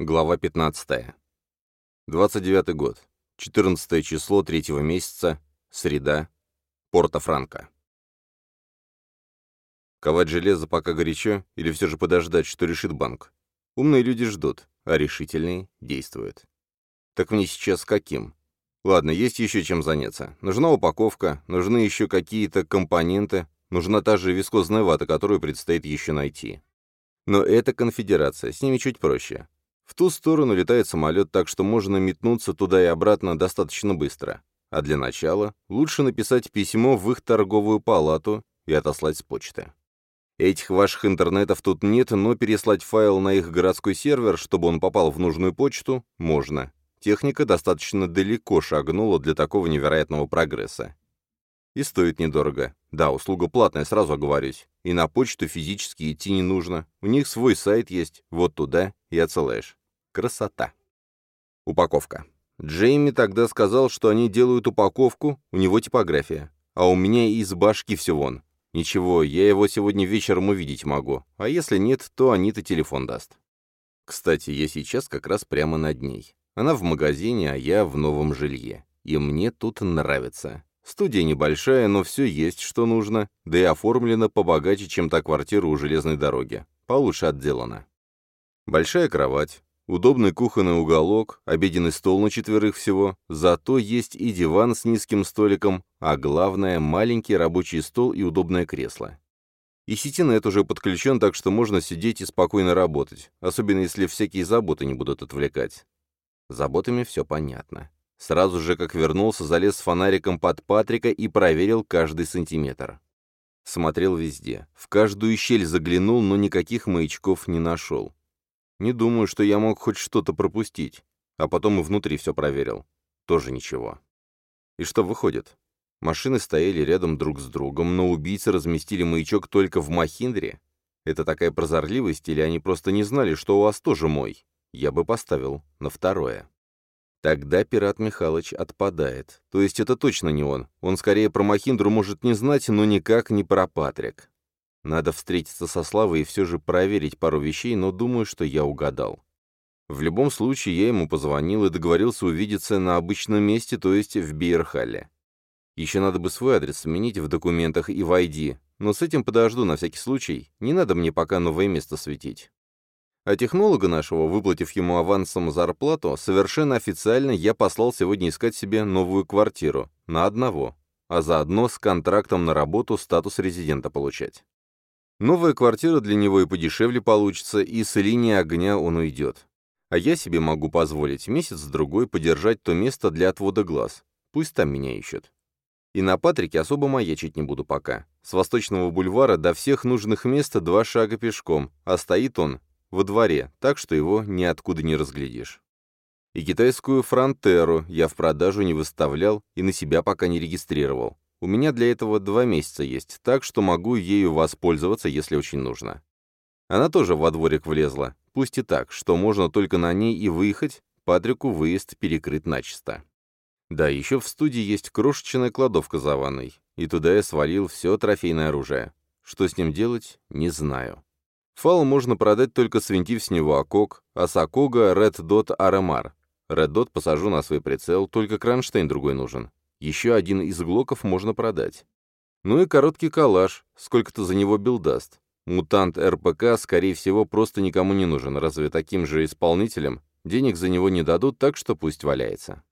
Глава 15. 29 год. 14 число третьего месяца. Среда. Порто-Франко. Ковать железо пока горячо, или все же подождать, что решит банк? Умные люди ждут, а решительные действуют. Так мне сейчас каким? Ладно, есть еще чем заняться. Нужна упаковка, нужны еще какие-то компоненты, нужна та же вискозная вата, которую предстоит еще найти. Но это конфедерация, с ними чуть проще. В ту сторону летает самолет, так что можно метнуться туда и обратно достаточно быстро. А для начала лучше написать письмо в их торговую палату и отослать с почты. Этих ваших интернетов тут нет, но переслать файл на их городской сервер, чтобы он попал в нужную почту, можно. Техника достаточно далеко шагнула для такого невероятного прогресса. И стоит недорого. Да, услуга платная, сразу оговорюсь. И на почту физически идти не нужно. У них свой сайт есть, вот туда и отсылаешь. Красота. Упаковка. Джейми тогда сказал, что они делают упаковку, у него типография. А у меня из башки все вон. Ничего, я его сегодня вечером увидеть могу. А если нет, то Анита телефон даст. Кстати, я сейчас как раз прямо над ней. Она в магазине, а я в новом жилье. И мне тут нравится. Студия небольшая, но все есть, что нужно, да и оформлено побогаче, чем та квартира у железной дороги. Получше отделана. Большая кровать, Удобный кухонный уголок, обеденный стол на четверых всего, зато есть и диван с низким столиком, а главное — маленький рабочий стол и удобное кресло. И сетинет уже подключен, так что можно сидеть и спокойно работать, особенно если всякие заботы не будут отвлекать. Заботами все понятно. Сразу же, как вернулся, залез с фонариком под Патрика и проверил каждый сантиметр. Смотрел везде. В каждую щель заглянул, но никаких маячков не нашел. Не думаю, что я мог хоть что-то пропустить. А потом и внутри все проверил. Тоже ничего. И что выходит? Машины стояли рядом друг с другом, но убийцы разместили маячок только в Махиндре? Это такая прозорливость, или они просто не знали, что у вас тоже мой? Я бы поставил на второе. Тогда пират Михалыч отпадает. То есть это точно не он. Он скорее про Махиндру может не знать, но никак не про Патрик. Надо встретиться со Славой и все же проверить пару вещей, но думаю, что я угадал. В любом случае, я ему позвонил и договорился увидеться на обычном месте, то есть в Бейерхалле. Еще надо бы свой адрес сменить в документах и в но с этим подожду на всякий случай, не надо мне пока новое место светить. А технолога нашего, выплатив ему авансом зарплату, совершенно официально я послал сегодня искать себе новую квартиру, на одного, а заодно с контрактом на работу статус резидента получать. Новая квартира для него и подешевле получится, и с линии огня он уйдет. А я себе могу позволить месяц-другой подержать то место для отвода глаз. Пусть там меня ищут. И на Патрике особо маячить не буду пока. С Восточного бульвара до всех нужных мест два шага пешком, а стоит он во дворе, так что его ниоткуда не разглядишь. И китайскую фронтеру я в продажу не выставлял и на себя пока не регистрировал. У меня для этого два месяца есть, так что могу ею воспользоваться, если очень нужно. Она тоже во дворик влезла, пусть и так, что можно только на ней и выехать, Патрику выезд перекрыт начисто. Да, еще в студии есть крошечная кладовка за ванной, и туда я свалил все трофейное оружие. Что с ним делать, не знаю. FAL можно продать только свинтив с него ACOG, а с ACOG а Red Dot RMR. Red Dot посажу на свой прицел, только кронштейн другой нужен. Еще один из глоков можно продать. Ну и короткий калаш, сколько-то за него Билл даст. Мутант РПК, скорее всего, просто никому не нужен, разве таким же исполнителям денег за него не дадут, так что пусть валяется.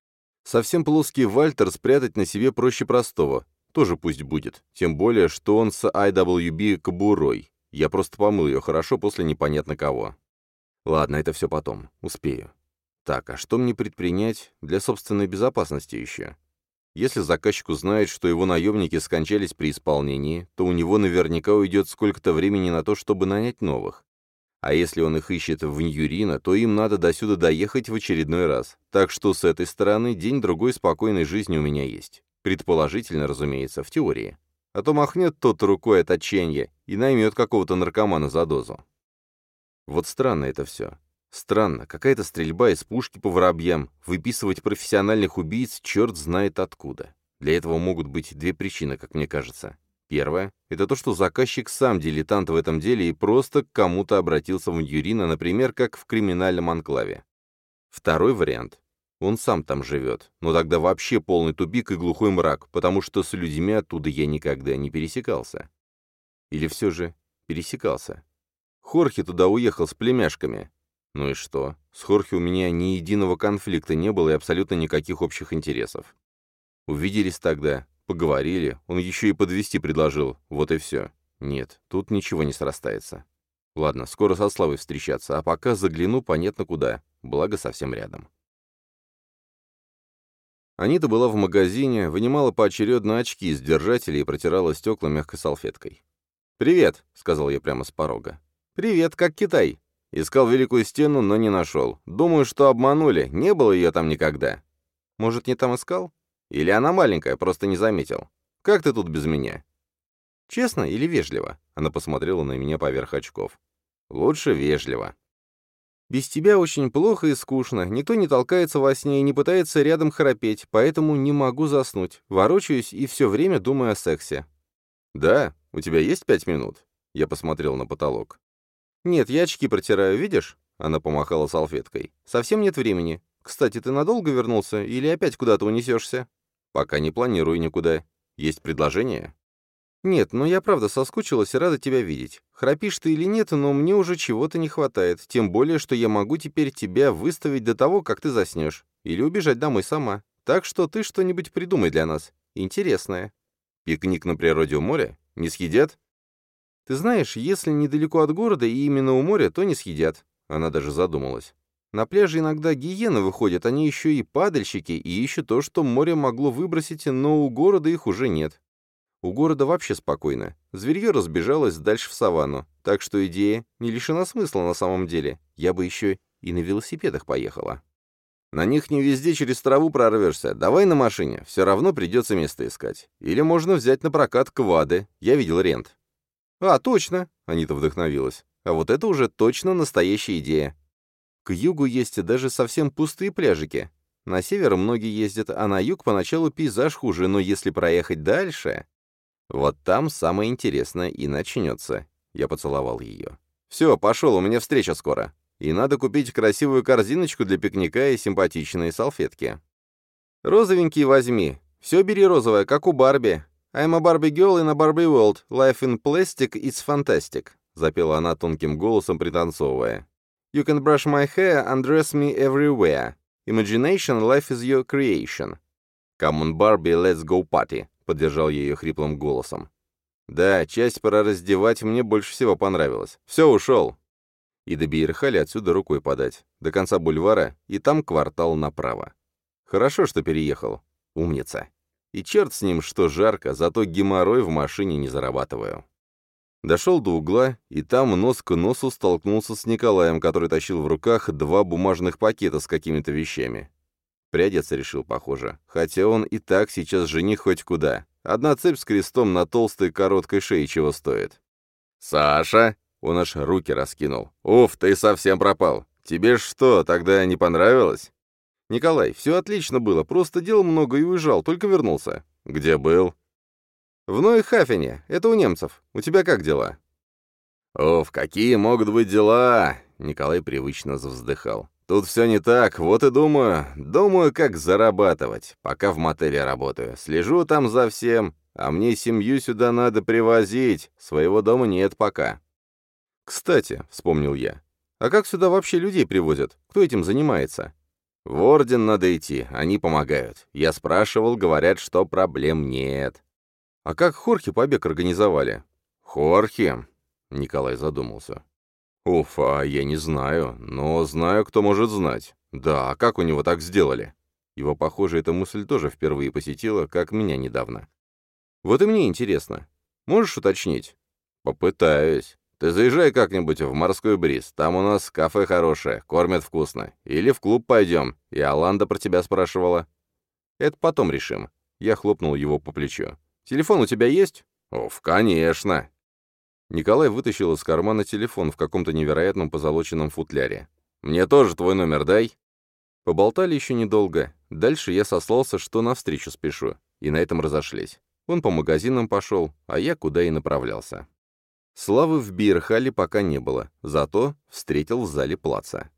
Совсем плоский Вальтер спрятать на себе проще простого, тоже пусть будет, тем более, что он с IWB кобурой. Я просто помыл ее хорошо после непонятно кого. Ладно, это все потом, успею. Так, а что мне предпринять для собственной безопасности еще? Если заказчик узнает, что его наемники скончались при исполнении, то у него наверняка уйдет сколько-то времени на то, чтобы нанять новых. А если он их ищет в Ньюрино, то им надо до сюда доехать в очередной раз. Так что с этой стороны день-другой спокойной жизни у меня есть. Предположительно, разумеется, в теории. А то махнет тот рукой от отчаяния и наймет какого-то наркомана за дозу. Вот странно это все. Странно, какая-то стрельба из пушки по воробьям, выписывать профессиональных убийц черт знает откуда. Для этого могут быть две причины, как мне кажется. Первое — это то, что заказчик сам дилетант в этом деле и просто к кому-то обратился в Юрина, например, как в криминальном анклаве. Второй вариант — он сам там живет, но тогда вообще полный тупик и глухой мрак, потому что с людьми оттуда я никогда не пересекался. Или все же пересекался. Хорхе туда уехал с племяшками. Ну и что? С Хорхе у меня ни единого конфликта не было и абсолютно никаких общих интересов. Увиделись тогда, Поговорили, он еще и подвести предложил, вот и все. Нет, тут ничего не срастается. Ладно, скоро со Славой встречаться, а пока загляну понятно куда, благо совсем рядом. Анита была в магазине, вынимала поочередно очки из держателя и протирала стекла мягкой салфеткой. «Привет», — сказал я прямо с порога. «Привет, как Китай?» Искал Великую Стену, но не нашел. Думаю, что обманули, не было ее там никогда. Может, не там искал? Или она маленькая, просто не заметил? Как ты тут без меня?» «Честно или вежливо?» Она посмотрела на меня поверх очков. «Лучше вежливо». «Без тебя очень плохо и скучно. Никто не толкается во сне и не пытается рядом храпеть, поэтому не могу заснуть. Ворочаюсь и все время думаю о сексе». «Да? У тебя есть пять минут?» Я посмотрел на потолок. «Нет, я очки протираю, видишь?» Она помахала салфеткой. «Совсем нет времени. Кстати, ты надолго вернулся или опять куда-то унесешься?» «Пока не планирую никуда. Есть предложение?» «Нет, но я правда соскучилась и рада тебя видеть. Храпишь ты или нет, но мне уже чего-то не хватает, тем более, что я могу теперь тебя выставить до того, как ты заснешь, или убежать домой сама. Так что ты что-нибудь придумай для нас. Интересное». «Пикник на природе у моря? Не съедят?» «Ты знаешь, если недалеко от города и именно у моря, то не съедят». Она даже задумалась. На пляже иногда гиены выходят, они еще и падальщики, и ищут то, что море могло выбросить, но у города их уже нет. У города вообще спокойно. Зверье разбежалось дальше в саванну, так что идея не лишена смысла на самом деле. Я бы еще и на велосипедах поехала. На них не везде через траву прорвешься. Давай на машине, все равно придется место искать. Или можно взять на прокат квады, я видел рент. А, точно, Анита вдохновилась. А вот это уже точно настоящая идея. К югу есть даже совсем пустые пляжики. На север многие ездят, а на юг поначалу пейзаж хуже, но если проехать дальше... Вот там самое интересное и начнется. Я поцеловал ее. «Все, пошел, у меня встреча скоро. И надо купить красивую корзиночку для пикника и симпатичные салфетки. Розовенькие возьми. Все бери розовое, как у Барби. I'm a Barbie girl in a Barbie world. Life in plastic is fantastic», — запела она тонким голосом, пританцовывая. You can brush my hair, undress me everywhere. Imagination, life is your creation. Come on, Barbie, let's go party, поддержал я ее хриплым голосом. Да, часть про раздевать мне больше всего понравилась. Все, ушел. И до Бейерхали отсюда рукой подать. До конца бульвара, и там квартал направо. Хорошо, что переехал. Умница. И черт с ним, что жарко, зато геморрой в машине не зарабатываю. Дошел до угла, и там нос к носу столкнулся с Николаем, который тащил в руках два бумажных пакета с какими-то вещами. Прядец решил, похоже. Хотя он и так сейчас жених хоть куда. Одна цепь с крестом на толстой короткой шее чего стоит. «Саша!» — он аж руки раскинул. «Уф, ты совсем пропал. Тебе что, тогда не понравилось?» «Николай, все отлично было, просто дел много и уезжал, только вернулся». «Где был?» «В Нойхафене. Это у немцев. У тебя как дела?» «Оф, какие могут быть дела?» Николай привычно вздыхал. «Тут все не так, вот и думаю. Думаю, как зарабатывать. Пока в мотеле работаю. Слежу там за всем. А мне семью сюда надо привозить. Своего дома нет пока». «Кстати», — вспомнил я, — «а как сюда вообще людей привозят? Кто этим занимается?» «В Орден надо идти, они помогают. Я спрашивал, говорят, что проблем нет. «А как Хорхе побег организовали?» «Хорхе?» — Николай задумался. «Уф, а я не знаю, но знаю, кто может знать. Да, а как у него так сделали?» Его, похоже, эта мысль тоже впервые посетила, как меня недавно. «Вот и мне интересно. Можешь уточнить?» «Попытаюсь. Ты заезжай как-нибудь в морской бриз, там у нас кафе хорошее, кормят вкусно. Или в клуб пойдем, и Аланда про тебя спрашивала». «Это потом решим». Я хлопнул его по плечу. Телефон у тебя есть?» «Оф, конечно!» Николай вытащил из кармана телефон в каком-то невероятном позолоченном футляре. «Мне тоже твой номер дай!» Поболтали еще недолго. Дальше я сослался, что навстречу спешу, и на этом разошлись. Он по магазинам пошел, а я куда и направлялся. Славы в Бирхале пока не было, зато встретил в зале плаца.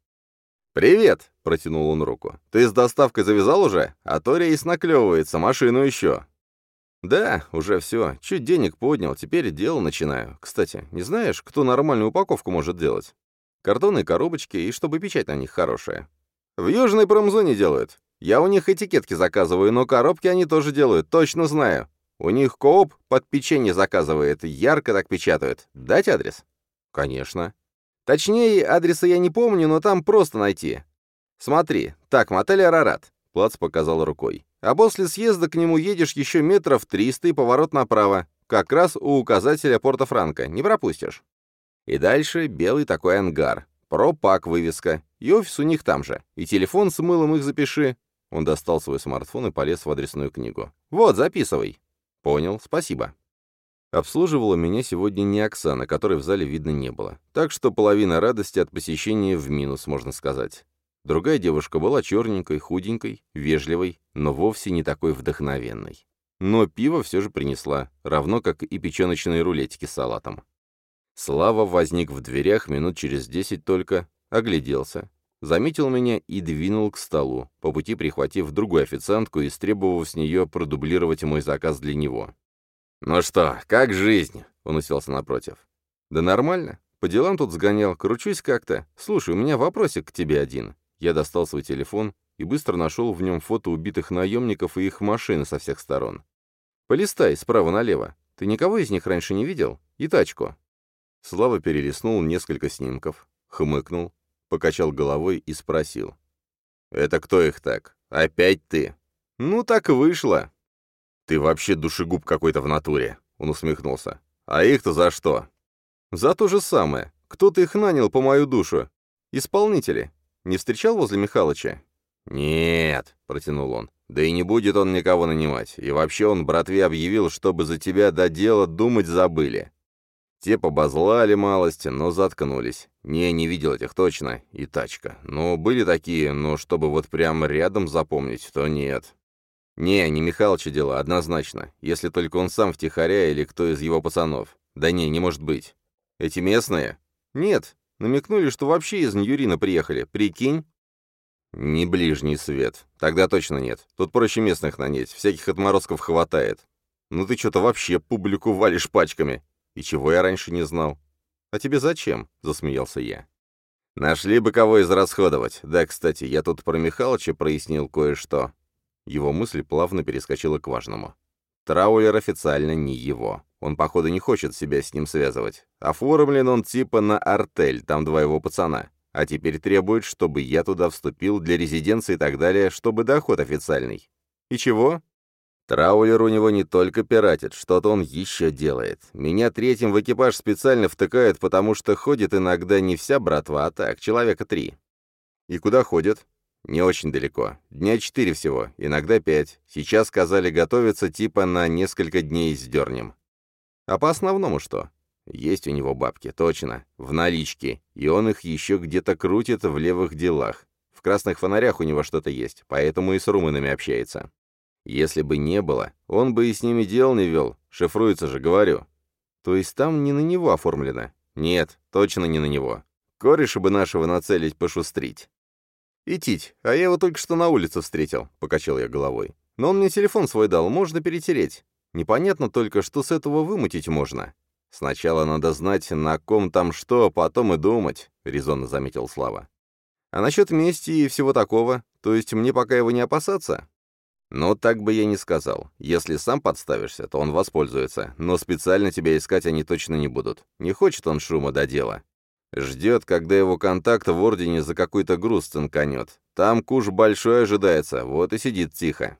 «Привет!» — протянул он руку. «Ты с доставкой завязал уже? А то рейс наклевывается, машину еще». «Да, уже все. Чуть денег поднял, теперь дело начинаю. Кстати, не знаешь, кто нормальную упаковку может делать? Картонные коробочки, и чтобы печать на них хорошая. В южной промзоне делают. Я у них этикетки заказываю, но коробки они тоже делают, точно знаю. У них кооп под печенье заказывает, ярко так печатают. Дать адрес? Конечно. Точнее, адреса я не помню, но там просто найти. Смотри, так, мотель «Арарат». Плац показал рукой. А после съезда к нему едешь еще метров 300 и поворот направо. Как раз у указателя Порта Франко. Не пропустишь. И дальше белый такой ангар. Пропак вывеска. И офис у них там же. И телефон с мылом их запиши. Он достал свой смартфон и полез в адресную книгу. «Вот, записывай». «Понял, спасибо». Обслуживала меня сегодня не Оксана, которой в зале видно не было. Так что половина радости от посещения в минус, можно сказать. Другая девушка была черненькой, худенькой, вежливой, но вовсе не такой вдохновенной. Но пиво все же принесла, равно как и печеночные рулетики с салатом. Слава возник в дверях минут через десять только, огляделся, заметил меня и двинул к столу, по пути прихватив другую официантку и требовав с нее продублировать мой заказ для него. «Ну что, как жизнь?» — он уселся напротив. «Да нормально. По делам тут сгонял, кручусь как-то. Слушай, у меня вопросик к тебе один». Я достал свой телефон и быстро нашел в нем фото убитых наемников и их машины со всех сторон. «Полистай справа налево. Ты никого из них раньше не видел? И тачку». Слава перелистнул несколько снимков, хмыкнул, покачал головой и спросил. «Это кто их так? Опять ты?» «Ну, так вышло». «Ты вообще душегуб какой-то в натуре», — он усмехнулся. «А их-то за что?» «За то же самое. Кто-то их нанял по мою душу. Исполнители. Не встречал возле Михалыча?» «Нет», — протянул он. «Да и не будет он никого нанимать. И вообще он братве объявил, чтобы за тебя до дела думать забыли. Те побазлали малости, но заткнулись. Не, не видел этих точно. И тачка. Но были такие, но чтобы вот прямо рядом запомнить, то нет. Не, не Михалыча дело, однозначно. Если только он сам втихаря или кто из его пацанов. Да не, не может быть. Эти местные? Нет. Намекнули, что вообще из Ньюрина приехали. Прикинь? Не ближний свет. Тогда точно нет. Тут проще местных нанять. Всяких отморозков хватает. Ну ты что-то вообще публику валишь пачками. «И чего я раньше не знал?» «А тебе зачем?» — засмеялся я. «Нашли бы кого израсходовать. Да, кстати, я тут про Михалыча прояснил кое-что». Его мысль плавно перескочила к важному. Траулер официально не его. Он, походу, не хочет себя с ним связывать. Оформлен он типа на артель, там два его пацана. А теперь требует, чтобы я туда вступил для резиденции и так далее, чтобы доход официальный. И чего? Траулер у него не только пиратит, что-то он еще делает. Меня третьим в экипаж специально втыкают, потому что ходит иногда не вся братва, а так, человека три. И куда ходят? Не очень далеко. Дня четыре всего, иногда пять. Сейчас сказали готовиться типа на несколько дней сдернем. А по основному что? Есть у него бабки, точно, в наличке, и он их еще где-то крутит в левых делах. В красных фонарях у него что-то есть, поэтому и с румынами общается. Если бы не было, он бы и с ними дел не вел, шифруется же, говорю. То есть там не на него оформлено? Нет, точно не на него. Кореша бы нашего нацелить пошустрить. «Итить, а я его только что на улице встретил», — покачал я головой. «Но он мне телефон свой дал, можно перетереть. Непонятно только, что с этого вымутить можно. Сначала надо знать, на ком там что, а потом и думать», — резонно заметил Слава. «А насчет мести и всего такого, то есть мне пока его не опасаться?» «Ну, так бы я не сказал. Если сам подставишься, то он воспользуется, но специально тебя искать они точно не будут. Не хочет он шума до дела. Ждет, когда его контакт в Ордене за какой-то груз цинканет. Там куш большой ожидается, вот и сидит тихо».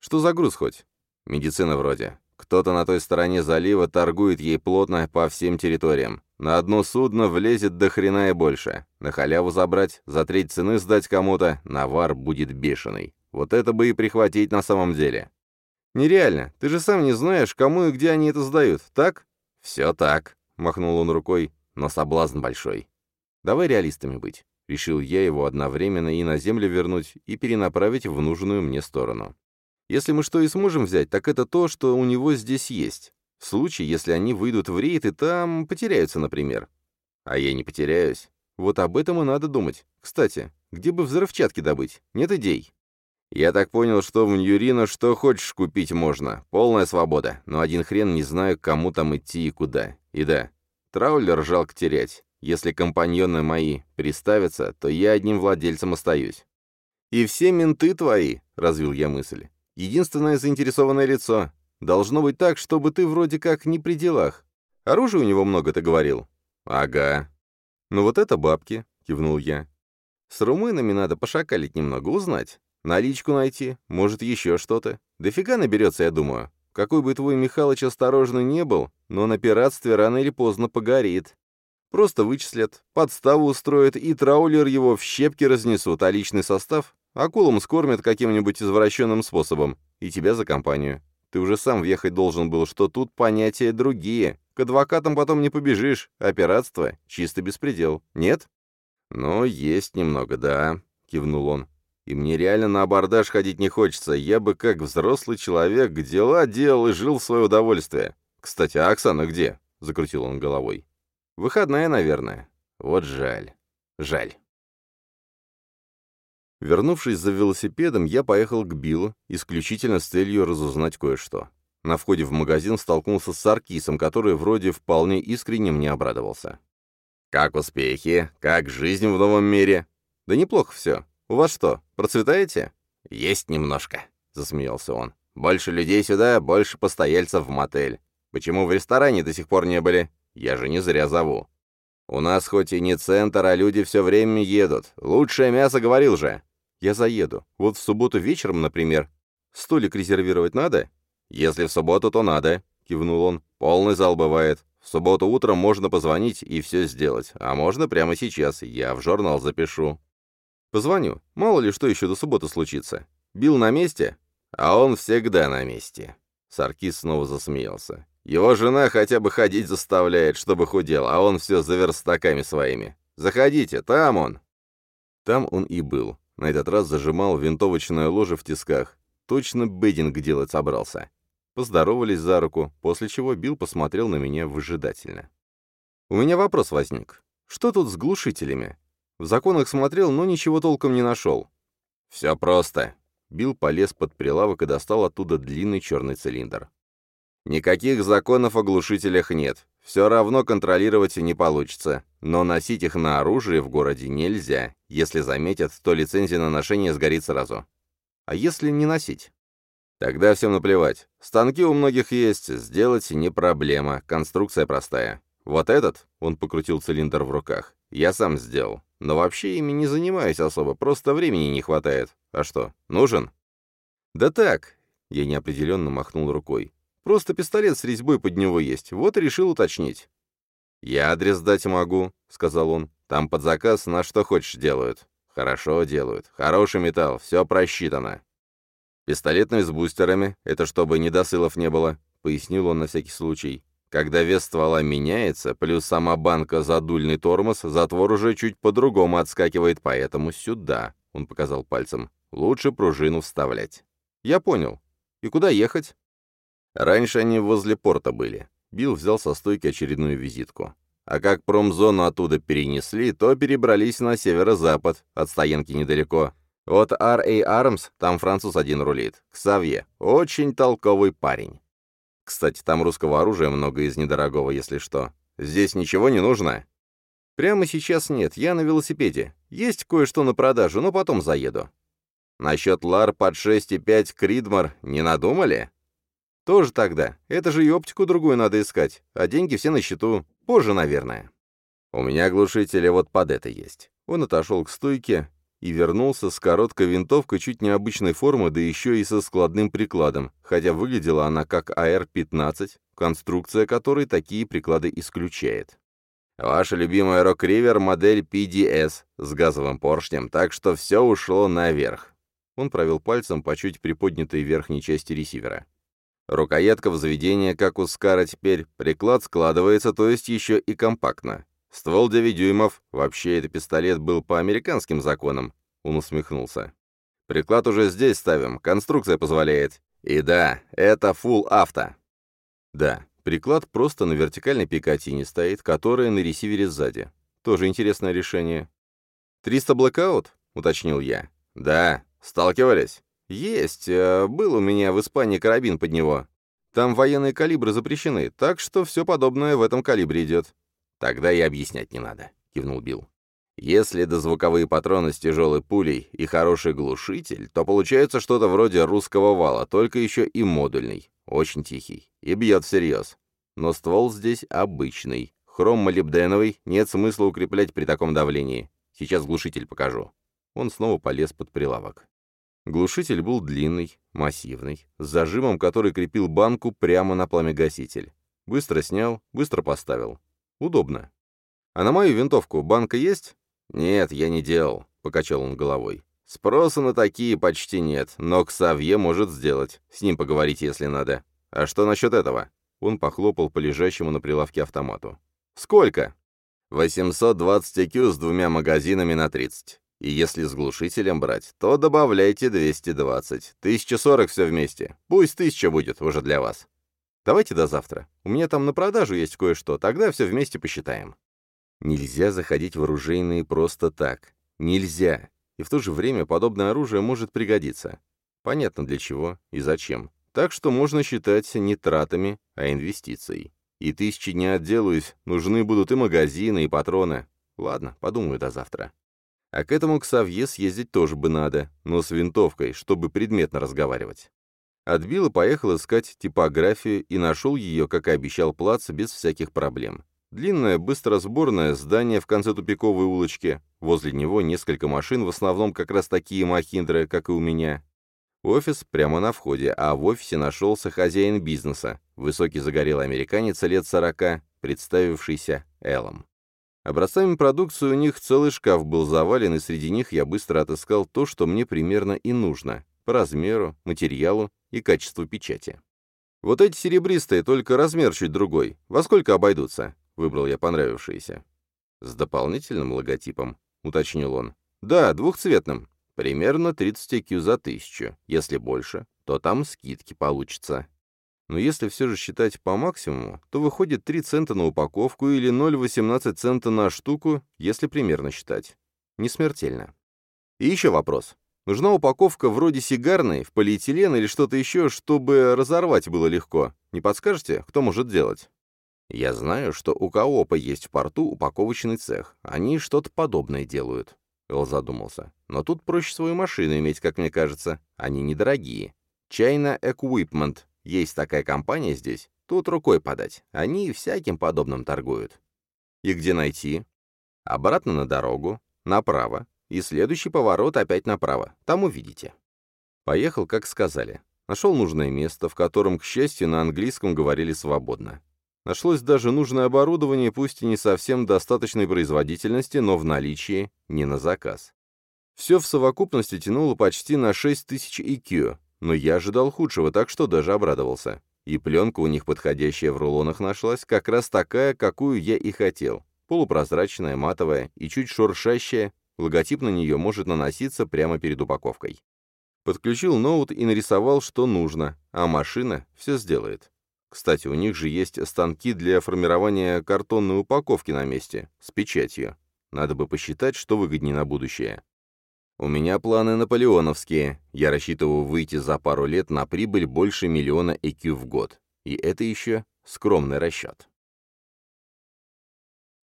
«Что за груз хоть?» «Медицина вроде. Кто-то на той стороне залива торгует ей плотно по всем территориям. На одно судно влезет до хрена и больше. На халяву забрать, за треть цены сдать кому-то, навар будет бешеный. Вот это бы и прихватить на самом деле. Нереально. Ты же сам не знаешь, кому и где они это сдают, так? Все так, махнул он рукой, но соблазн большой. Давай реалистами быть. Решил я его одновременно и на землю вернуть, и перенаправить в нужную мне сторону. Если мы что и сможем взять, так это то, что у него здесь есть. В случае, если они выйдут в рейд и там потеряются, например. А я не потеряюсь. Вот об этом и надо думать. Кстати, где бы взрывчатки добыть? Нет идей. Я так понял, что в Ньюрино что хочешь купить можно. Полная свобода. Но один хрен не знаю, кому там идти и куда. И да, траулер жалко терять. Если компаньоны мои приставятся, то я одним владельцем остаюсь. «И все менты твои», — развил я мысль. «Единственное заинтересованное лицо. Должно быть так, чтобы ты вроде как не при делах. Оружия у него много, ты говорил?» «Ага». «Ну вот это бабки», — кивнул я. «С румынами надо пошакалить немного, узнать. Наличку найти, может, еще что-то. Дофига наберется, я думаю. Какой бы твой Михалыч осторожный не был, но на пиратстве рано или поздно погорит. Просто вычислят, подставу устроят, и траулер его в щепки разнесут, а личный состав акулам скормят каким-нибудь извращенным способом, и тебя за компанию. Ты уже сам въехать должен был, что тут понятия другие. К адвокатам потом не побежишь, а пиратство — чисто беспредел. Нет? Ну, есть немного, да, кивнул он. И мне реально на абордаж ходить не хочется. Я бы как взрослый человек дела делал и жил в свое удовольствие. Кстати, а Оксана где? Закрутил он головой. Выходная, наверное. Вот жаль. Жаль. Вернувшись за велосипедом, я поехал к Биллу, исключительно с целью разузнать кое-что. На входе в магазин столкнулся с Саркисом, который вроде вполне искренне мне обрадовался. «Как успехи? Как жизнь в новом мире?» «Да неплохо все. У вас что, процветаете?» «Есть немножко», — засмеялся он. «Больше людей сюда, больше постояльцев в мотель. Почему в ресторане до сих пор не были? Я же не зря зову. У нас хоть и не центр, а люди все время едут. Лучшее мясо, говорил же. Я заеду. Вот в субботу вечером, например. Столик резервировать надо? Если в субботу, то надо, кивнул он. Полный зал бывает. В субботу утром можно позвонить и все сделать. А можно прямо сейчас. Я в журнал запишу. Позвоню. Мало ли что еще до субботы случится. Бил на месте? А он всегда на месте. Саркис снова засмеялся. Его жена хотя бы ходить заставляет, чтобы худел, а он все за верстаками своими. Заходите, там он!» Там он и был. На этот раз зажимал винтовочное ложе в тисках. Точно бединг делать собрался. Поздоровались за руку, после чего Билл посмотрел на меня выжидательно. «У меня вопрос возник. Что тут с глушителями? В законах смотрел, но ничего толком не нашел». «Все просто». Билл полез под прилавок и достал оттуда длинный черный цилиндр. Никаких законов о глушителях нет. Все равно контролировать не получится. Но носить их на оружие в городе нельзя. Если заметят, то лицензия на ношение сгорит сразу. А если не носить? Тогда всем наплевать. Станки у многих есть, сделать не проблема, конструкция простая. Вот этот, он покрутил цилиндр в руках, я сам сделал. Но вообще ими не занимаюсь особо, просто времени не хватает. А что, нужен? Да так, я неопределенно махнул рукой. Просто пистолет с резьбой под него есть, вот и решил уточнить». «Я адрес дать могу», — сказал он. «Там под заказ на что хочешь делают». «Хорошо делают. Хороший металл, все просчитано». «Пистолетный с бустерами, это чтобы недосылов не было», — пояснил он на всякий случай. «Когда вес ствола меняется, плюс сама банка задульный тормоз, затвор уже чуть по-другому отскакивает, поэтому сюда», — он показал пальцем. «Лучше пружину вставлять». «Я понял. И куда ехать?» Раньше они возле порта были. Билл взял со стойки очередную визитку. А как промзону оттуда перенесли, то перебрались на северо-запад, от стоянки недалеко. Вот R.A. Arms, там француз один рулит. Ксавье. Очень толковый парень. Кстати, там русского оружия много из недорогого, если что. Здесь ничего не нужно? Прямо сейчас нет, я на велосипеде. Есть кое-что на продажу, но потом заеду. Насчет лар под 6,5 Кридмар не надумали? Тоже тогда. Это же и оптику другую надо искать. А деньги все на счету. Позже, наверное. У меня глушители вот под это есть. Он отошел к стойке и вернулся с короткой винтовкой чуть необычной формы, да еще и со складным прикладом, хотя выглядела она как АР-15, конструкция которой такие приклады исключает. Ваша любимая Рок-Ривер модель PDS с газовым поршнем, так что все ушло наверх. Он провел пальцем по чуть приподнятой верхней части ресивера. Рукоятка в заведении, как у Скара теперь, приклад складывается, то есть еще и компактно. Ствол 9 дюймов, вообще этот пистолет был по американским законам, он усмехнулся. Приклад уже здесь ставим, конструкция позволяет. И да, это full авто. Да, приклад просто на вертикальной пикатине стоит, которая на ресивере сзади. Тоже интересное решение. 300 блэкаут? уточнил я. Да, сталкивались? Есть, э, был у меня в Испании карабин под него. Там военные калибры запрещены, так что все подобное в этом калибре идет. Тогда и объяснять не надо, кивнул Билл. Если дозвуковые патроны с тяжелой пулей и хороший глушитель, то получается что-то вроде русского вала, только еще и модульный, очень тихий, и бьет всерьез. Но ствол здесь обычный, хром-молибденовый, нет смысла укреплять при таком давлении. Сейчас глушитель покажу. Он снова полез под прилавок. Глушитель был длинный, массивный, с зажимом, который крепил банку прямо на пламегаситель. Быстро снял, быстро поставил. Удобно. А на мою винтовку банка есть? «Нет, я не делал», — покачал он головой. «Спроса на такие почти нет, но Ксавье может сделать. С ним поговорить, если надо. А что насчет этого?» Он похлопал по лежащему на прилавке автомату. «Сколько?» «820 IQ с двумя магазинами на 30. И если с глушителем брать, то добавляйте 220. 1040 все вместе. Пусть 1000 будет уже для вас. Давайте до завтра. У меня там на продажу есть кое-что, тогда все вместе посчитаем». Нельзя заходить в оружейные просто так. Нельзя. И в то же время подобное оружие может пригодиться. Понятно для чего и зачем. Так что можно считать не тратами, а инвестицией. И тысячи не отделаюсь, нужны будут и магазины, и патроны. Ладно, подумаю до завтра. А к этому к Савье съездить тоже бы надо, но с винтовкой, чтобы предметно разговаривать. Отбил и поехал искать типографию и нашел ее, как и обещал Плац, без всяких проблем. Длинное, быстросборное здание в конце тупиковой улочки. Возле него несколько машин, в основном как раз такие махиндры, как и у меня. Офис прямо на входе, а в офисе нашелся хозяин бизнеса, высокий загорелый американец лет сорока, представившийся Эллом. Образцами продукции у них целый шкаф был завален, и среди них я быстро отыскал то, что мне примерно и нужно, по размеру, материалу и качеству печати. Вот эти серебристые, только размер чуть другой. Во сколько обойдутся? Выбрал я понравившиеся. «С дополнительным логотипом», — уточнил он. «Да, двухцветным. Примерно 30 IQ за тысячу. Если больше, то там скидки получится. Но если все же считать по максимуму, то выходит 3 цента на упаковку или 0,18 цента на штуку, если примерно считать. Не смертельно. И еще вопрос. Нужна упаковка вроде сигарной, в полиэтилен или что-то еще, чтобы разорвать было легко. Не подскажете, кто может делать? Я знаю, что у Каопа есть в порту упаковочный цех. Они что-то подобное делают. Эл задумался. Но тут проще свою машину иметь, как мне кажется. Они недорогие. China Equipment. Есть такая компания здесь. Тут рукой подать. Они всяким подобным торгуют. И где найти? Обратно на дорогу, направо, и следующий поворот опять направо. Там увидите. Поехал, как сказали. Нашел нужное место, в котором, к счастью, на английском говорили свободно. Нашлось даже нужное оборудование, пусть и не совсем достаточной производительности, но в наличии, не на заказ. Все в совокупности тянуло почти на 6000 IQ, но я ожидал худшего, так что даже обрадовался. И пленка у них подходящая в рулонах нашлась, как раз такая, какую я и хотел. Полупрозрачная, матовая и чуть шуршащая, логотип на нее может наноситься прямо перед упаковкой. Подключил ноут и нарисовал, что нужно, а машина все сделает. Кстати, у них же есть станки для формирования картонной упаковки на месте, с печатью. Надо бы посчитать, что выгоднее на будущее. У меня планы наполеоновские. Я рассчитываю выйти за пару лет на прибыль больше миллиона EQ в год. И это еще скромный расчет.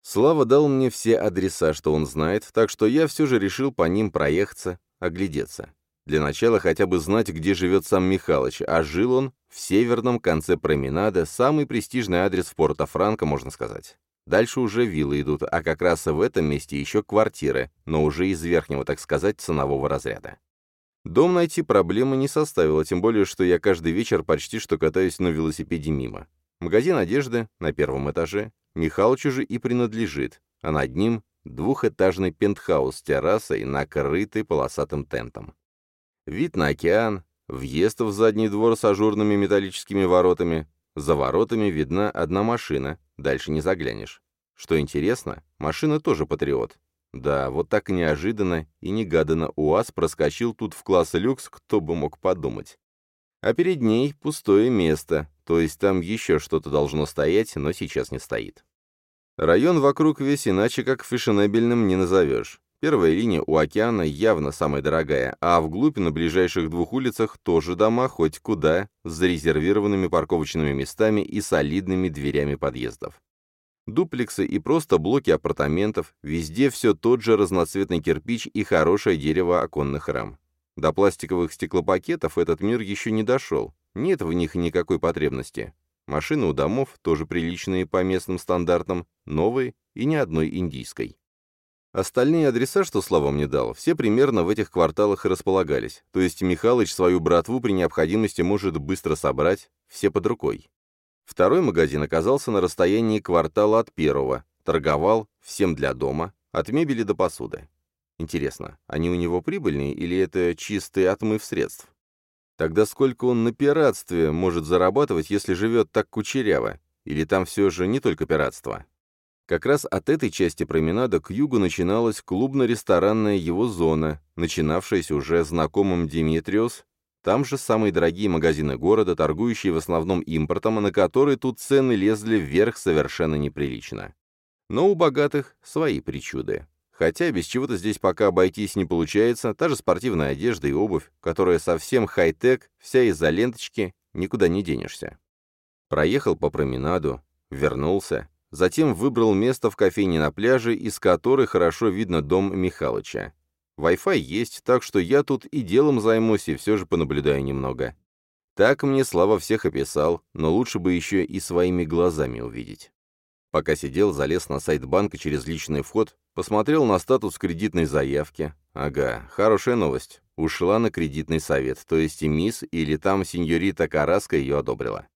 Слава дал мне все адреса, что он знает, так что я все же решил по ним проехаться, оглядеться. Для начала хотя бы знать, где живет сам Михалыч, а жил он в северном конце променада, самый престижный адрес в Порто-Франко, можно сказать. Дальше уже виллы идут, а как раз в этом месте еще квартиры, но уже из верхнего, так сказать, ценового разряда. Дом найти проблемы не составило, тем более, что я каждый вечер почти что катаюсь на велосипеде мимо. Магазин одежды на первом этаже, Михалычу же и принадлежит, а над ним двухэтажный пентхаус с террасой, накрытый полосатым тентом. Вид на океан, въезд в задний двор с ажурными металлическими воротами. За воротами видна одна машина, дальше не заглянешь. Что интересно, машина тоже патриот. Да, вот так неожиданно и негаданно УАЗ проскочил тут в класс люкс, кто бы мог подумать. А перед ней пустое место, то есть там еще что-то должно стоять, но сейчас не стоит. Район вокруг весь иначе как фешенебельным не назовешь. Первая линия у океана явно самая дорогая, а вглубь на ближайших двух улицах тоже дома хоть куда, с зарезервированными парковочными местами и солидными дверями подъездов. Дуплексы и просто блоки апартаментов, везде все тот же разноцветный кирпич и хорошее дерево оконных рам. До пластиковых стеклопакетов этот мир еще не дошел, нет в них никакой потребности. Машины у домов, тоже приличные по местным стандартам, новые и ни одной индийской. Остальные адреса, что Слава мне дал, все примерно в этих кварталах и располагались, то есть Михалыч свою братву при необходимости может быстро собрать, все под рукой. Второй магазин оказался на расстоянии квартала от первого, торговал всем для дома, от мебели до посуды. Интересно, они у него прибыльные или это чистый отмыв средств? Тогда сколько он на пиратстве может зарабатывать, если живет так кучеряво? Или там все же не только пиратство? Как раз от этой части променада к югу начиналась клубно-ресторанная его зона, начинавшаяся уже знакомым Димитриос, там же самые дорогие магазины города, торгующие в основном импортом, на которые тут цены лезли вверх совершенно неприлично. Но у богатых свои причуды. Хотя без чего-то здесь пока обойтись не получается, та же спортивная одежда и обувь, которая совсем хай-тек, вся из-за ленточки, никуда не денешься. Проехал по променаду, вернулся, затем выбрал место в кофейне на пляже, из которой хорошо видно дом Михалыча. Wi-Fi есть, так что я тут и делом займусь, и все же понаблюдаю немного. Так мне Слава всех описал, но лучше бы еще и своими глазами увидеть. Пока сидел, залез на сайт банка через личный вход, посмотрел на статус кредитной заявки. Ага, хорошая новость. Ушла на кредитный совет, то есть и мисс, или там сеньорита Караска ее одобрила.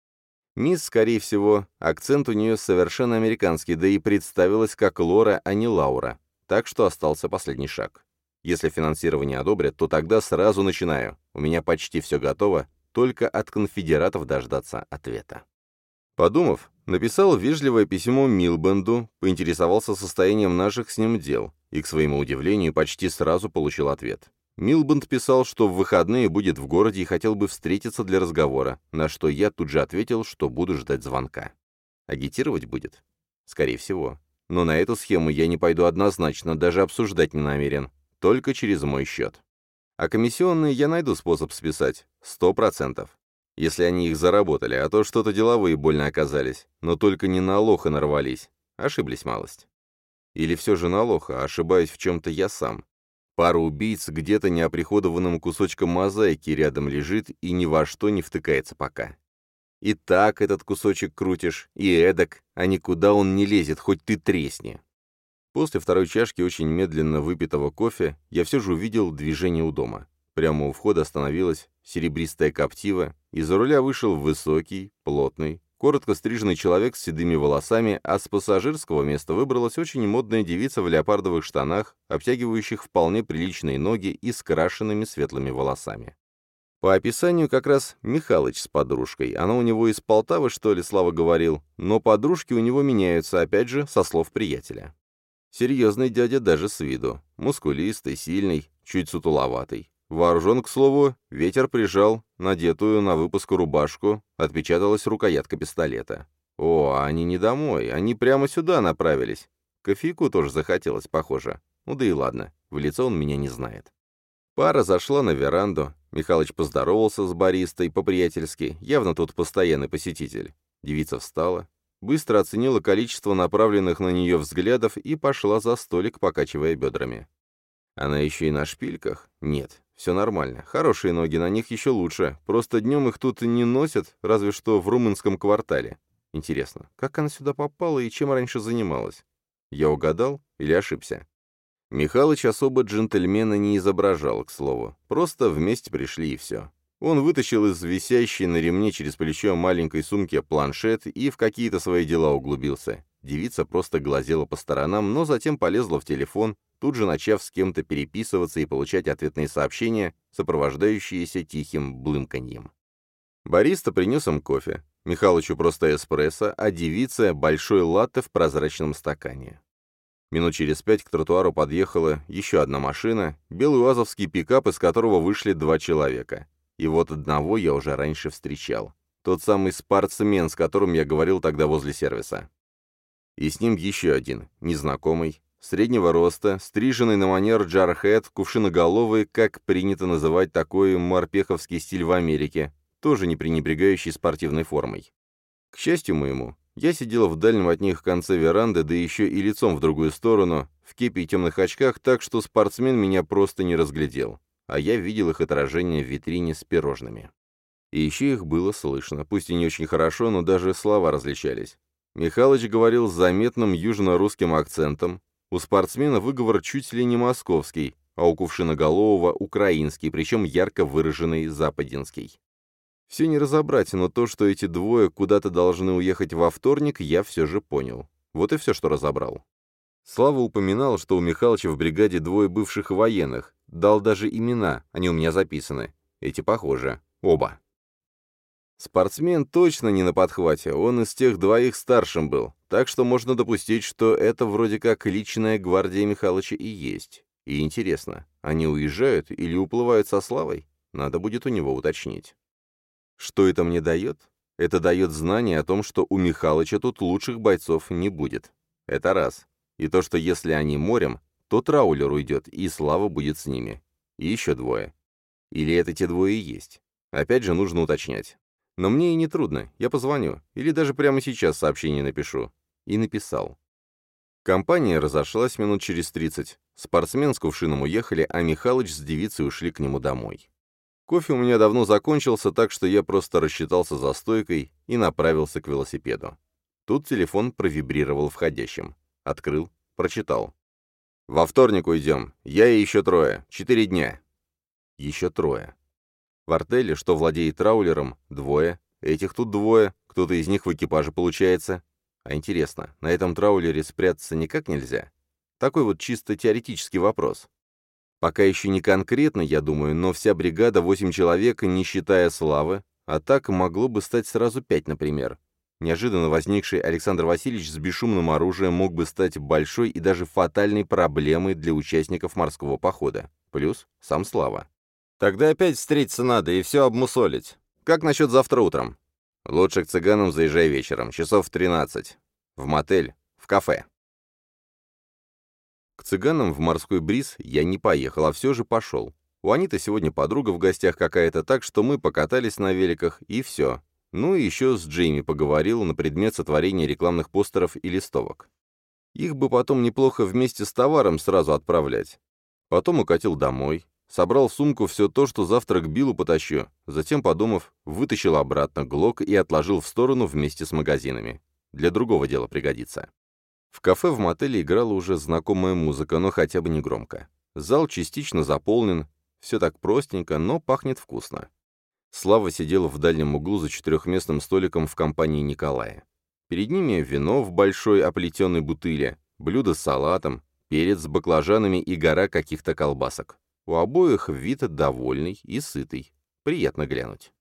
Мисс, скорее всего, акцент у нее совершенно американский, да и представилась как Лора, а не Лаура. Так что остался последний шаг. Если финансирование одобрят, то тогда сразу начинаю. У меня почти все готово, только от конфедератов дождаться ответа. Подумав, написал вежливое письмо Милбенду, поинтересовался состоянием наших с ним дел, и, к своему удивлению, почти сразу получил ответ. Милбенд писал, что в выходные будет в городе и хотел бы встретиться для разговора, на что я тут же ответил, что буду ждать звонка. Агитировать будет? Скорее всего. Но на эту схему я не пойду однозначно, даже обсуждать не намерен. Только через мой счет. А комиссионные я найду способ списать. Сто процентов если они их заработали, а то что-то деловые больно оказались, но только не на лоха нарвались. Ошиблись малость. Или все же на лоха, ошибаюсь в чем-то я сам. Пара убийц где-то неоприходованным кусочком мозаики рядом лежит и ни во что не втыкается пока. И так этот кусочек крутишь, и эдак, а никуда он не лезет, хоть ты тресни. После второй чашки очень медленно выпитого кофе я все же увидел движение у дома. Прямо у входа остановилась серебристая коптива, из-за руля вышел высокий, плотный, коротко стриженный человек с седыми волосами, а с пассажирского места выбралась очень модная девица в леопардовых штанах, обтягивающих вполне приличные ноги и с крашенными светлыми волосами. По описанию как раз Михалыч с подружкой. Она у него из Полтавы, что ли, Слава говорил, но подружки у него меняются, опять же, со слов приятеля. Серьезный дядя даже с виду. Мускулистый, сильный, чуть сутуловатый. Вооружен, к слову, ветер прижал надетую на выпуск рубашку, отпечаталась рукоятка пистолета. О, они не домой, они прямо сюда направились. Кофейку тоже захотелось, похоже. Ну да и ладно, в лицо он меня не знает. Пара зашла на веранду. Михалыч поздоровался с баристой по-приятельски, явно тут постоянный посетитель. Девица встала, быстро оценила количество направленных на нее взглядов и пошла за столик, покачивая бедрами. Она еще и на шпильках? Нет, все нормально. Хорошие ноги, на них еще лучше. Просто днем их тут не носят, разве что в румынском квартале. Интересно, как она сюда попала и чем раньше занималась? Я угадал или ошибся? Михалыч особо джентльмена не изображал, к слову. Просто вместе пришли и все. Он вытащил из висящей на ремне через плечо маленькой сумки планшет и в какие-то свои дела углубился. Девица просто глазела по сторонам, но затем полезла в телефон, тут же начав с кем-то переписываться и получать ответные сообщения, сопровождающиеся тихим блымканьем. Бариста принес им кофе, Михалычу просто эспрессо, а девице — большой латте в прозрачном стакане. Минут через пять к тротуару подъехала еще одна машина, белый уазовский пикап, из которого вышли два человека. И вот одного я уже раньше встречал. Тот самый спортсмен, с которым я говорил тогда возле сервиса. И с ним еще один, незнакомый, среднего роста, стриженный на манер джархед, кувшиноголовый, как принято называть такой морпеховский стиль в Америке, тоже не пренебрегающий спортивной формой. К счастью моему, я сидел в дальнем от них конце веранды, да еще и лицом в другую сторону, в кепе и темных очках, так что спортсмен меня просто не разглядел, а я видел их отражение в витрине с пирожными. И еще их было слышно, пусть и не очень хорошо, но даже слова различались. Михалыч говорил с заметным южно-русским акцентом, у спортсмена выговор чуть ли не московский, а у кувшиноголового — украинский, причем ярко выраженный западинский. Все не разобрать, но то, что эти двое куда-то должны уехать во вторник, я все же понял. Вот и все, что разобрал. Слава упоминал, что у Михалыча в бригаде двое бывших военных. Дал даже имена, они у меня записаны. Эти похожи. Оба. Спортсмен точно не на подхвате, он из тех двоих старшим был, так что можно допустить, что это вроде как личная гвардия Михалыча и есть. И интересно, они уезжают или уплывают со Славой? Надо будет у него уточнить. Что это мне дает? Это дает знание о том, что у Михалыча тут лучших бойцов не будет. Это раз. И то, что если они морем, то траулер уйдет, и Слава будет с ними. И еще двое. Или это те двое и есть? Опять же, нужно уточнять. Но мне и не трудно, я позвоню, или даже прямо сейчас сообщение напишу. И написал. Компания разошлась минут через тридцать. Спортсмен с кувшином уехали, а Михалыч с девицей ушли к нему домой. Кофе у меня давно закончился, так что я просто рассчитался за стойкой и направился к велосипеду. Тут телефон провибрировал входящим. Открыл, прочитал. «Во вторник уйдем. Я и еще трое. Четыре дня». Еще трое. В артеле, что владеет траулером, двое. Этих тут двое. Кто-то из них в экипаже получается. А интересно, на этом траулере спрятаться никак нельзя? Такой вот чисто теоретический вопрос. Пока еще не конкретно, я думаю, но вся бригада, восемь человек, не считая Славы, а так могло бы стать сразу пять, например. Неожиданно возникший Александр Васильевич с бесшумным оружием мог бы стать большой и даже фатальной проблемой для участников морского похода. Плюс сам Слава. Тогда опять встретиться надо и все обмусолить. Как насчет завтра утром? Лучше к цыганам заезжай вечером, часов в 13. В мотель, в кафе. К цыганам в морской бриз я не поехал, а все же пошел. У Аниты сегодня подруга в гостях какая-то, так что мы покатались на великах, и все. Ну и еще с Джейми поговорил на предмет сотворения рекламных постеров и листовок. Их бы потом неплохо вместе с товаром сразу отправлять. Потом укатил домой, собрал в сумку все то, что завтра к Биллу потащу, затем, подумав, вытащил обратно глок и отложил в сторону вместе с магазинами. Для другого дела пригодится. В кафе в мотеле играла уже знакомая музыка, но хотя бы не громко. Зал частично заполнен, все так простенько, но пахнет вкусно. Слава сидела в дальнем углу за четырехместным столиком в компании Николая. Перед ними вино в большой оплетенной бутыле, блюдо с салатом, перец с баклажанами и гора каких-то колбасок. У обоих вид довольный и сытый. Приятно глянуть.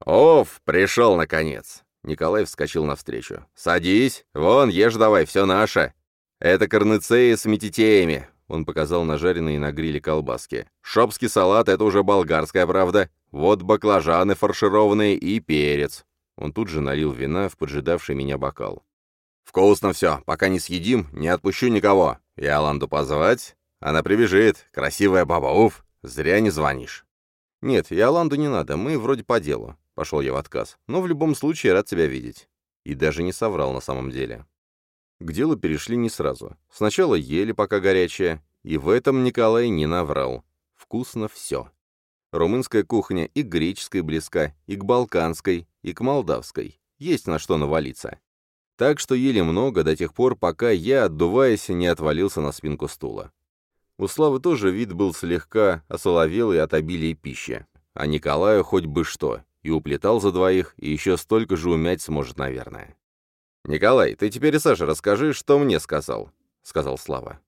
«Оф, пришел, наконец!» Николай вскочил навстречу. «Садись! Вон, ешь давай, все наше! Это корныцеи с метитеями!» Он показал нажаренные на гриле колбаски. «Шопский салат — это уже болгарская правда. Вот баклажаны фаршированные и перец». Он тут же налил вина в поджидавший меня бокал. «Вкусно все. Пока не съедим, не отпущу никого. И Аланду позвать? Она прибежит. Красивая баба, уф. Зря не звонишь». «Нет, и Аланду не надо. Мы вроде по делу. Пошел я в отказ. Но в любом случае рад тебя видеть. И даже не соврал на самом деле. К делу перешли не сразу. Сначала ели, пока горячее, и в этом Николай не наврал. Вкусно все. Румынская кухня и к греческой близка, и к балканской, и к молдавской. Есть на что навалиться. Так что ели много до тех пор, пока я, отдуваясь, не отвалился на спинку стула. У Славы тоже вид был слегка осоловелый от обилия пищи. А Николаю хоть бы что и уплетал за двоих, и еще столько же умять сможет, наверное. «Николай, ты теперь и Саше расскажи, что мне сказал», — сказал Слава.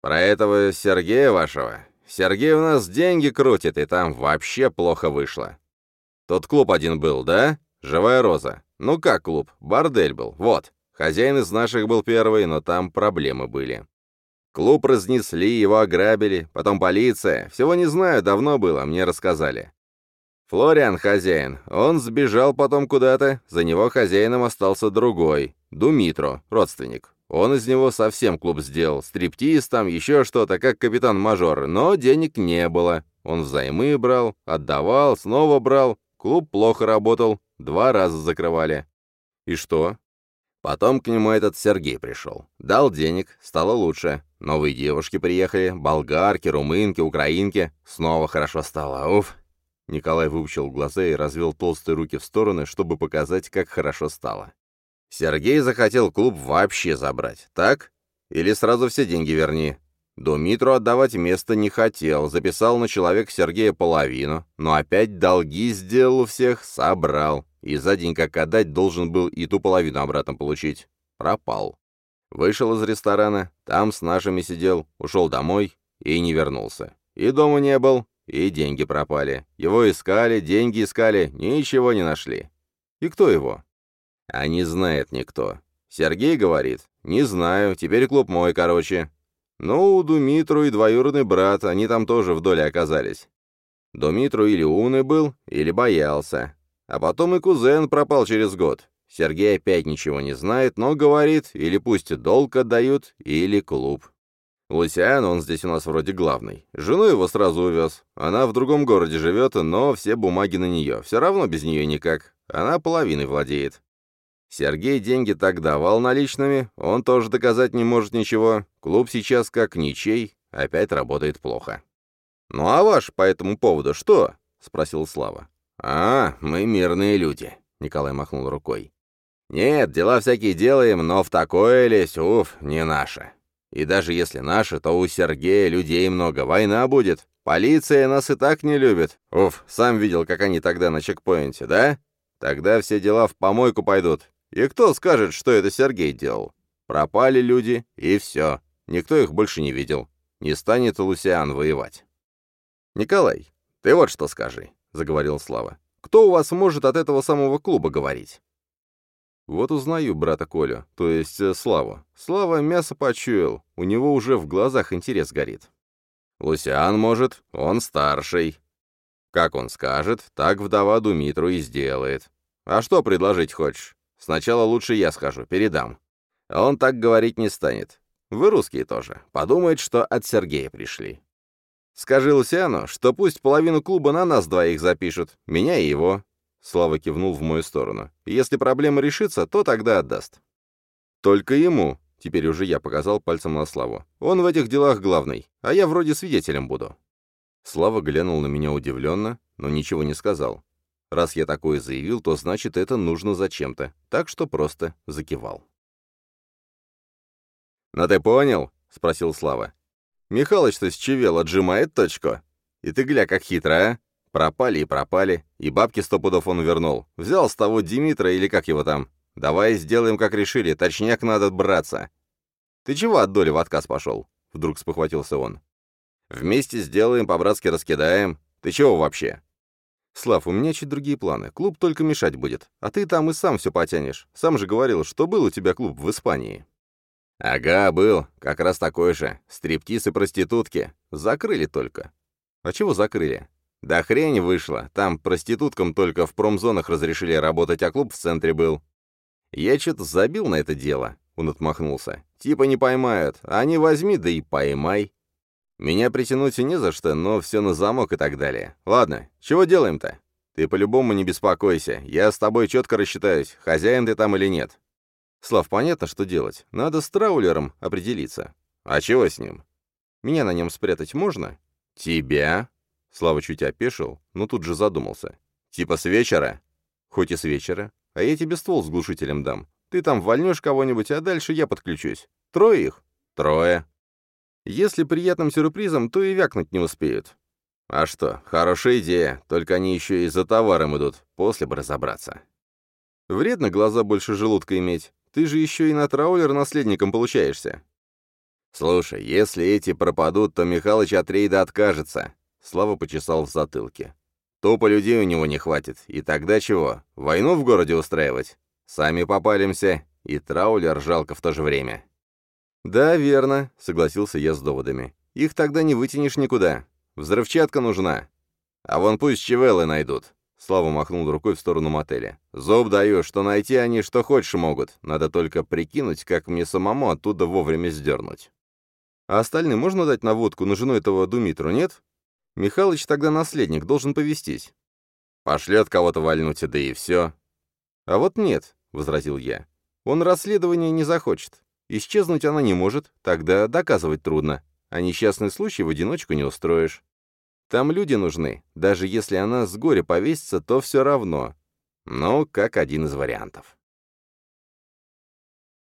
«Про этого Сергея вашего. Сергей у нас деньги крутит, и там вообще плохо вышло. Тот клуб один был, да? Живая роза. Ну как клуб? Бордель был. Вот. Хозяин из наших был первый, но там проблемы были. Клуб разнесли, его ограбили, потом полиция. Всего не знаю, давно было, мне рассказали. Флориан хозяин, он сбежал потом куда-то, за него хозяином остался другой, Думитро, родственник. Он из него совсем клуб сделал, стриптиз там, еще что-то, как капитан-мажор, но денег не было. Он взаймы брал, отдавал, снова брал, клуб плохо работал, два раза закрывали. И что? Потом к нему этот Сергей пришел. Дал денег, стало лучше. Новые девушки приехали, болгарки, румынки, украинки. Снова хорошо стало, уф. Николай выучил глаза и развел толстые руки в стороны, чтобы показать, как хорошо стало. «Сергей захотел клуб вообще забрать, так? Или сразу все деньги верни?» Думитру отдавать место не хотел, записал на человека Сергея половину, но опять долги сделал у всех, собрал, и за день как отдать должен был и ту половину обратно получить. Пропал. Вышел из ресторана, там с нашими сидел, ушел домой и не вернулся. И дома не был, и деньги пропали. Его искали, деньги искали, ничего не нашли. И кто его? А не знает никто. Сергей говорит, не знаю, теперь клуб мой, короче. Ну, Думитру и двоюродный брат, они там тоже в доле оказались. Думитру или умный был, или боялся. А потом и кузен пропал через год. Сергей опять ничего не знает, но говорит, или пусть долг отдают, или клуб. Лусиан, он здесь у нас вроде главный. Жену его сразу увез. Она в другом городе живет, но все бумаги на нее. Все равно без нее никак. Она половиной владеет. Сергей деньги так давал наличными, он тоже доказать не может ничего. Клуб сейчас как ничей, опять работает плохо. «Ну а ваш по этому поводу что?» — спросил Слава. «А, мы мирные люди», — Николай махнул рукой. «Нет, дела всякие делаем, но в такое лезть, уф, не наше. И даже если наши, то у Сергея людей много, война будет. Полиция нас и так не любит. Уф, сам видел, как они тогда на чекпоинте, да? Тогда все дела в помойку пойдут. И кто скажет, что это Сергей делал? Пропали люди, и все. Никто их больше не видел. Не станет Лусиан воевать. «Николай, ты вот что скажи», — заговорил Слава. «Кто у вас может от этого самого клуба говорить?» Вот узнаю брата Колю, то есть э, Славу. Слава мясо почуял, у него уже в глазах интерес горит. Лусиан может, он старший. Как он скажет, так вдова Думитру и сделает. А что предложить хочешь? Сначала лучше я скажу, передам. Он так говорить не станет. Вы русские тоже. Подумает, что от Сергея пришли. Скажи Лусиану, что пусть половину клуба на нас двоих запишут, меня и его. Слава кивнул в мою сторону. «Если проблема решится, то тогда отдаст». «Только ему», — теперь уже я показал пальцем на Славу. «Он в этих делах главный, а я вроде свидетелем буду». Слава глянул на меня удивленно, но ничего не сказал. Раз я такое заявил, то значит это нужно зачем-то, так что просто закивал. «Ну ты понял?» — спросил Слава. «Михалыч-то с Чевел отжимает точку. И ты гля, как хитро, а? Пропали и пропали, и бабки сто пудов он вернул. Взял с того Димитра или как его там. Давай сделаем, как решили, точняк надо браться. Ты чего от доли в отказ пошел? Вдруг спохватился он. Вместе сделаем, по-братски раскидаем. Ты чего вообще? Слав, у меня чуть другие планы. Клуб только мешать будет. А ты там и сам все потянешь. Сам же говорил, что был у тебя клуб в Испании. Ага, был. Как раз такой же. Стриптиз и проститутки. Закрыли только. А чего закрыли? Да хрень вышла, там проституткам только в промзонах разрешили работать, а клуб в центре был. Я что-то забил на это дело, он отмахнулся. Типа не поймают, а не возьми, да и поймай. Меня притянуть не за что, но все на замок и так далее. Ладно, чего делаем-то? Ты по-любому не беспокойся, я с тобой четко рассчитаюсь, хозяин ты там или нет. Слав, понятно, что делать. Надо с траулером определиться. А чего с ним? Меня на нем спрятать можно? Тебя? Слава чуть опешил, но тут же задумался. «Типа с вечера?» «Хоть и с вечера. А я тебе ствол с глушителем дам. Ты там вольнешь кого-нибудь, а дальше я подключусь. Трое их?» «Трое». «Если приятным сюрпризом, то и вякнуть не успеют». «А что, хорошая идея, только они еще и за товаром идут, после бы разобраться». «Вредно глаза больше желудка иметь. Ты же еще и на траулер наследником получаешься». «Слушай, если эти пропадут, то Михалыч от рейда откажется. Слава почесал в затылке. Тупо людей у него не хватит. И тогда чего? Войну в городе устраивать? Сами попалимся. И траулер жалко в то же время. «Да, верно», — согласился я с доводами. «Их тогда не вытянешь никуда. Взрывчатка нужна. А вон пусть чевелы найдут». Слава махнул рукой в сторону мотеля. «Зуб даю, что найти они что хочешь могут. Надо только прикинуть, как мне самому оттуда вовремя сдернуть». «А остальным можно дать наводку на жену этого Думитру, нет? Михалыч тогда наследник, должен повестись». «Пошлет кого-то вальнуть, да и все». «А вот нет», — возразил я. «Он расследования не захочет. Исчезнуть она не может, тогда доказывать трудно, а несчастный случай в одиночку не устроишь. Там люди нужны. Даже если она с горя повесится, то все равно. Ну, как один из вариантов.